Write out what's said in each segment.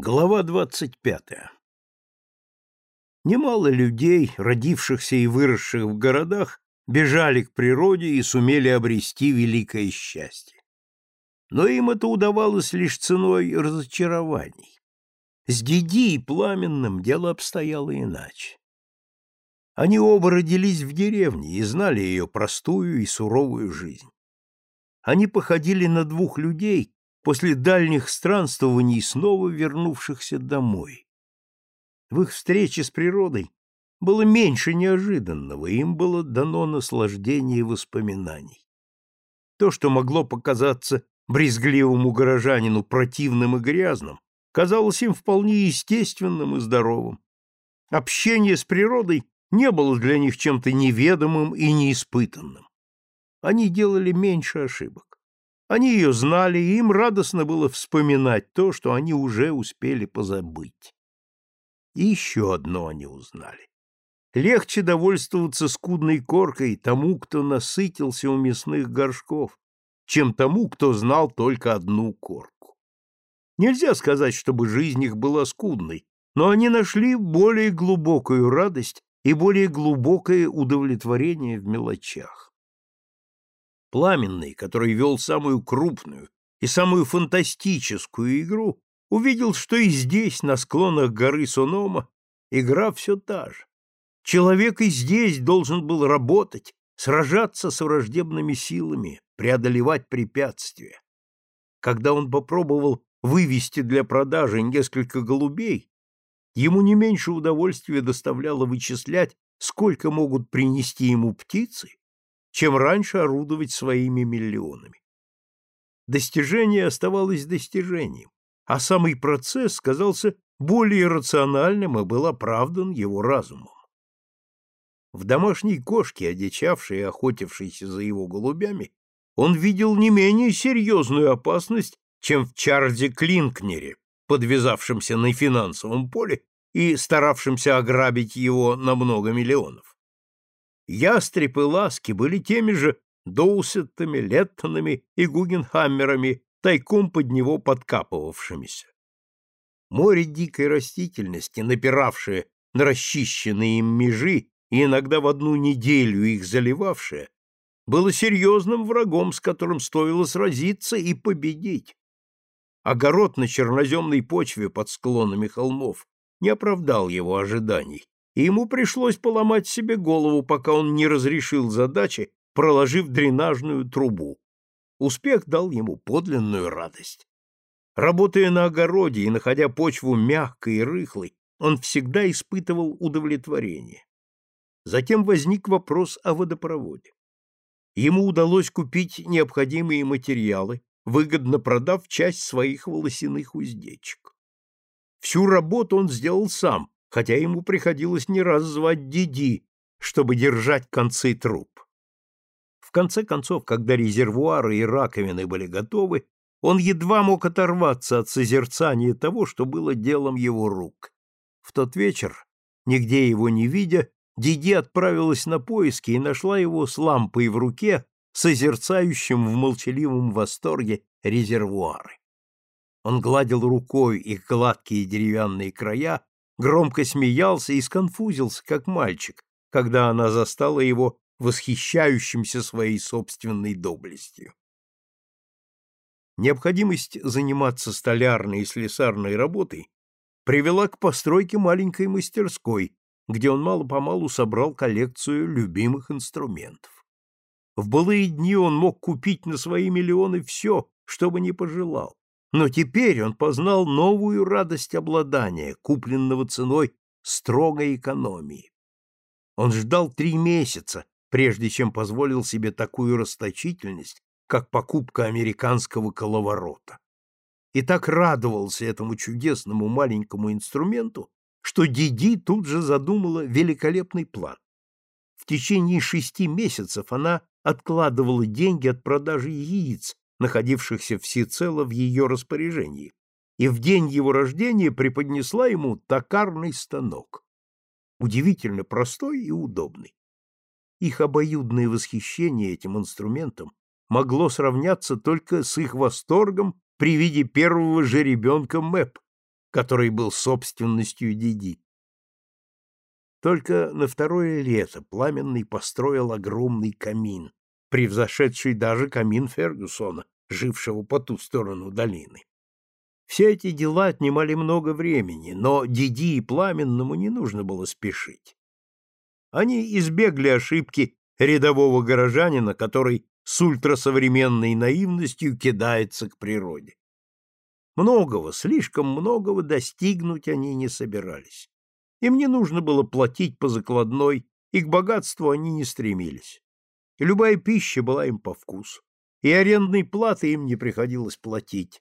Глава двадцать пятая Немало людей, родившихся и выросших в городах, бежали к природе и сумели обрести великое счастье. Но им это удавалось лишь ценой разочарований. С Диди и Пламенным дело обстояло иначе. Они оба родились в деревне и знали ее простую и суровую жизнь. Они походили на двух людей, после дальних странствований снова вернувшихся домой. В их встрече с природой было меньше неожиданного, им было дано наслаждение воспоминаний. То, что могло показаться брезгливому горожанину противным и грязным, казалось им вполне естественным и здоровым. Общение с природой не было для них чем-то неведомым и неиспытанным. Они делали меньше ошибок. Они ее знали, и им радостно было вспоминать то, что они уже успели позабыть. И еще одно они узнали. Легче довольствоваться скудной коркой тому, кто насытился у мясных горшков, чем тому, кто знал только одну корку. Нельзя сказать, чтобы жизнь их была скудной, но они нашли более глубокую радость и более глубокое удовлетворение в мелочах. Пламенный, который вел самую крупную и самую фантастическую игру, увидел, что и здесь, на склонах горы Сонома, игра все та же. Человек и здесь должен был работать, сражаться с враждебными силами, преодолевать препятствия. Когда он попробовал вывести для продажи несколько голубей, ему не меньше удовольствия доставляло вычислять, сколько могут принести ему птицы чем раньше орудовать своими миллионами. Достижение оставалось достижением, а самый процесс казался более рациональным и был оправдан его разумом. В домашней кошке, одичавшей и охотившейся за его голубями, он видел не менее серьезную опасность, чем в Чарльзе Клинкнере, подвязавшемся на финансовом поле и старавшемся ограбить его на много миллионов. Ястреб и Ласки были теми же Доусеттами, Леттонами и Гугенхаммерами, тайком под него подкапывавшимися. Море дикой растительности, напиравшее на расчищенные им межи и иногда в одну неделю их заливавшее, было серьезным врагом, с которым стоило сразиться и победить. Огород на черноземной почве под склонами холмов не оправдал его ожиданий, и ему пришлось поломать себе голову, пока он не разрешил задачи, проложив дренажную трубу. Успех дал ему подлинную радость. Работая на огороде и находя почву мягкой и рыхлой, он всегда испытывал удовлетворение. Затем возник вопрос о водопроводе. Ему удалось купить необходимые материалы, выгодно продав часть своих волосяных уздечек. Всю работу он сделал сам, хотя ему приходилось не раз звать Диди, чтобы держать концы труб. В конце концов, когда резервуары и раковины были готовы, он едва мог оторваться от созерцания того, что было делом его рук. В тот вечер, нигде его не видя, Диди отправилась на поиски и нашла его с лампой в руке, созерцающим в молчаливом восторге резервуары. Он гладил рукой их гладкие деревянные края, громко смеялся и сконфузился, как мальчик, когда она застала его восхищающимся своей собственной доблестью. Необходимость заниматься столярной и слесарной работой привела к постройке маленькой мастерской, где он мало-помалу собрал коллекцию любимых инструментов. В былые дни он мог купить на свои миллионы все, что бы ни пожелал. Но теперь он познал новую радость обладания, купленного ценой строгой экономии. Он ждал три месяца, прежде чем позволил себе такую расточительность, как покупка американского коловорота. И так радовался этому чудесному маленькому инструменту, что Диди тут же задумала великолепный план. В течение шести месяцев она откладывала деньги от продажи яиц находившихся всецело в ее распоряжении, и в день его рождения преподнесла ему токарный станок. Удивительно простой и удобный. Их обоюдное восхищение этим инструментом могло сравняться только с их восторгом при виде первого жеребенка Мэп, который был собственностью Диди. Только на второе лето Пламенный построил огромный камин, превзошедший даже камин Фергюсона, жившего по ту сторону долины. Все эти дела отнимали много времени, но Диди и Пламенному не нужно было спешить. Они избегли ошибки рядового горожанина, который с ультрасовременной наивностью кидается к природе. Многого, слишком многого достигнуть они не собирались. Им не нужно было платить по закладной, и к богатству они не стремились. И любая пища была им по вкусу, и арендной платы им не приходилось платить.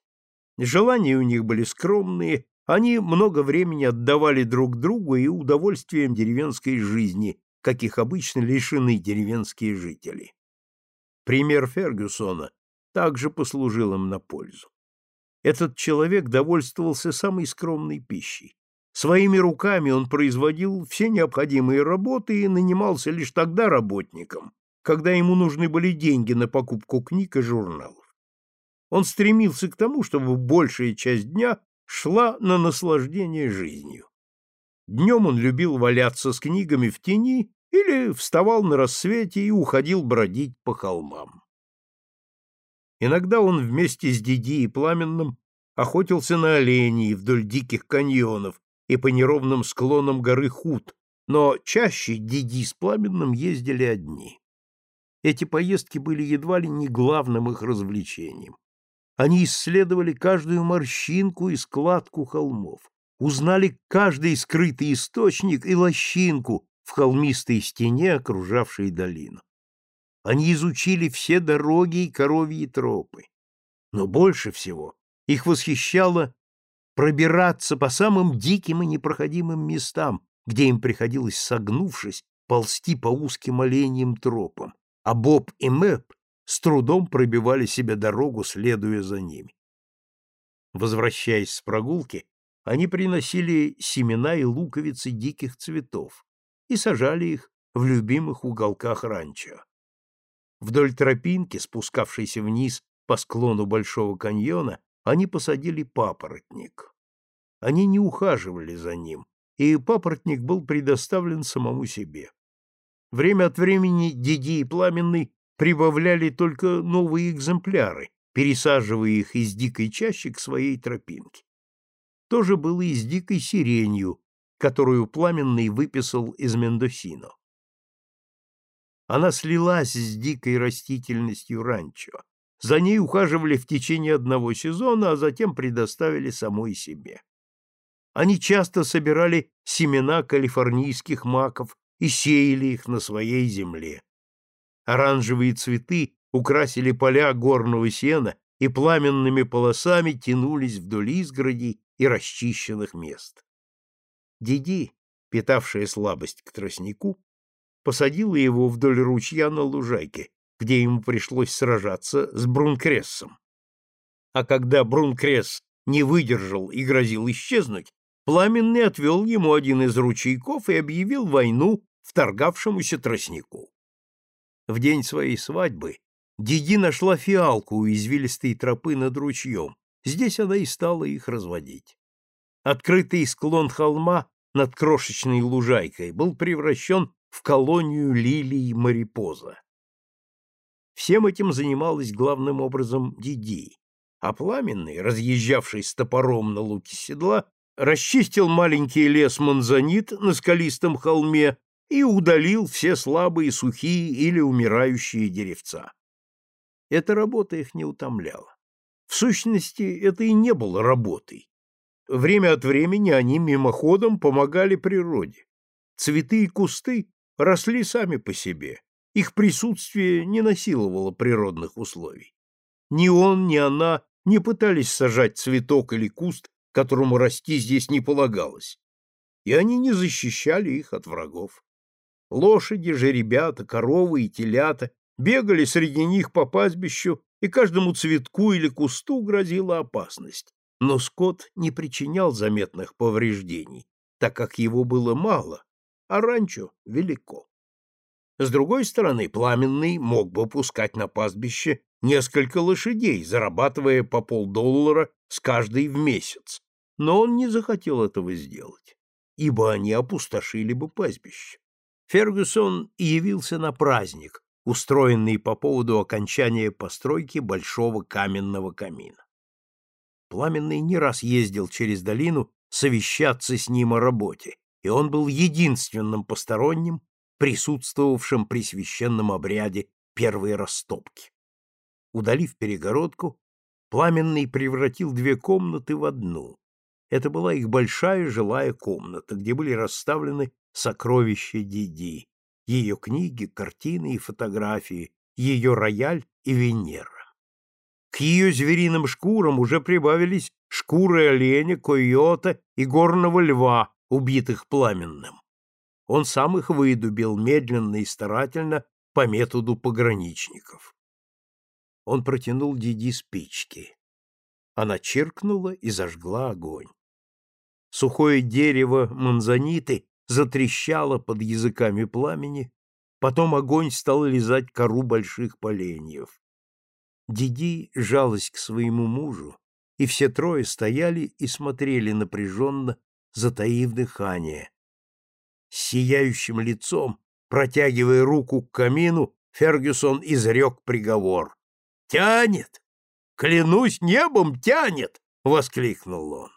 Желания у них были скромные, они много времени отдавали друг другу и удовольствием деревенской жизни, каких обычно лишены деревенские жители. Пример Фергюсона также послужил им на пользу. Этот человек довольствовался самой скромной пищей. Своими руками он производил все необходимые работы и нанимался лишь тогда работником, когда ему нужны были деньги на покупку книг и журналов. Он стремился к тому, чтобы большая часть дня шла на наслаждение жизнью. Днем он любил валяться с книгами в тени или вставал на рассвете и уходил бродить по холмам. Иногда он вместе с Диди и Пламенным охотился на оленей вдоль диких каньонов, и по неровным склонам горы Худ, но чаще Диди с Пламенным ездили одни. Эти поездки были едва ли не главным их развлечением. Они исследовали каждую морщинку и складку холмов, узнали каждый скрытый источник и лощинку в холмистой стене, окружавшей долину. Они изучили все дороги и коровьи тропы. Но больше всего их восхищало пробираться по самым диким и непроходимым местам, где им приходилось, согнувшись, ползти по узким оленьим тропам, а Боб и Мэп с трудом пробивали себе дорогу, следуя за ними. Возвращаясь с прогулки, они приносили семена и луковицы диких цветов и сажали их в любимых уголках ранчо. Вдоль тропинки, спускавшейся вниз по склону Большого каньона, они посадили папоротник. Они не ухаживали за ним, и папоротник был предоставлен самому себе. Время от времени Диди и Пламенный прибавляли только новые экземпляры, пересаживая их из дикой чащи к своей тропинке. То же было и с дикой сиренью, которую Пламенный выписал из Мендосино. Она слилась с дикой растительностью ранчо, за ней ухаживали в течение одного сезона, а затем предоставили самой себе. Они часто собирали семена калифорнийских маков и сеяли их на своей земле. Оранжевые цветы украсили поля горного сена и пламенными полосами тянулись вдоль изгородей и расчищенных мест. Диди, питавшая слабость к тростнику, посадила его вдоль ручья на лужайке, где ему пришлось сражаться с Брункрессом. А когда Брункресс не выдержал и грозил исчезнуть, Пламенный отвел ему один из ручейков и объявил войну вторгавшемуся тростнику. В день своей свадьбы Диди нашла фиалку у извилистой тропы над ручьем. Здесь она и стала их разводить. Открытый склон холма над крошечной лужайкой был превращен в колонию лилий марипоза. Всем этим занималась главным образом Диди, а Пламенный, разъезжавший с топором на луке седла, расчистил маленький лес манзанит на скалистом холме и удалил все слабые, сухие или умирающие деревца. Эта работа их не утомляла. В сущности, это и не было работой. Время от времени они мимоходом помогали природе. Цветы и кусты росли сами по себе, их присутствие не насиловало природных условий. Ни он, ни она не пытались сажать цветок или куст, которому расти здесь не полагалось, и они не защищали их от врагов. Лошади, жеребята, коровы и телята бегали среди них по пастбищу, и каждому цветку или кусту грозила опасность. Но скот не причинял заметных повреждений, так как его было мало, а ранчо велико. С другой стороны, Пламенный мог бы пускать на пастбище несколько лошадей, зарабатывая по полдоллара с каждой в месяц. но он не захотел этого сделать, ибо они опустошили бы пастбище. Фергюсон явился на праздник, устроенный по поводу окончания постройки большого каменного камина. Пламенный не раз ездил через долину совещаться с ним о работе, и он был единственным посторонним, присутствовавшим при священном обряде первой растопки. Удалив перегородку, Пламенный превратил две комнаты в одну. Это была их большая жилая комната, где были расставлены сокровища Диди, ее книги, картины и фотографии, ее рояль и Венера. К ее звериным шкурам уже прибавились шкуры оленя, койота и горного льва, убитых пламенным. Он сам их выдубил медленно и старательно по методу пограничников. Он протянул Диди спички. Она чиркнула и зажгла огонь. Сухое дерево манзаниты затрещало под языками пламени, потом огонь стал лизать кору больших поленьев. Диди жалась к своему мужу, и все трое стояли и смотрели напряженно, затаив дыхание. С сияющим лицом, протягивая руку к камину, Фергюсон изрек приговор. «Тянет! Клянусь небом, тянет!» — воскликнул он.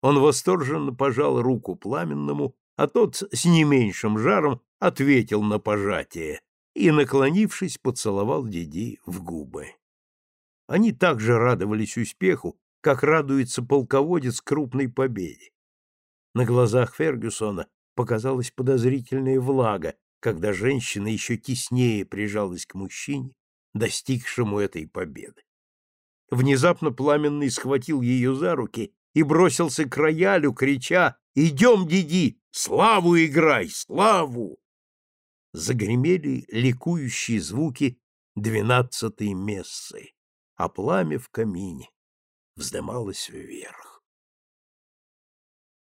Он восторженно пожал руку пламенному, а тот с не меньшим жаром ответил на пожатие и, наклонившись, поцеловал Диди в губы. Они также радовались успеху, как радуется полководец крупной победе. На глазах Фергюсона показалась подозрительная влага, когда женщина еще теснее прижалась к мужчине, достигшему этой победы. Внезапно Пламенный схватил ее за руки и бросился к роялю, крича «Идем, Диди! Славу играй! Славу!» Загремели ликующие звуки двенадцатой мессы, а пламя в камине вздымалось вверх.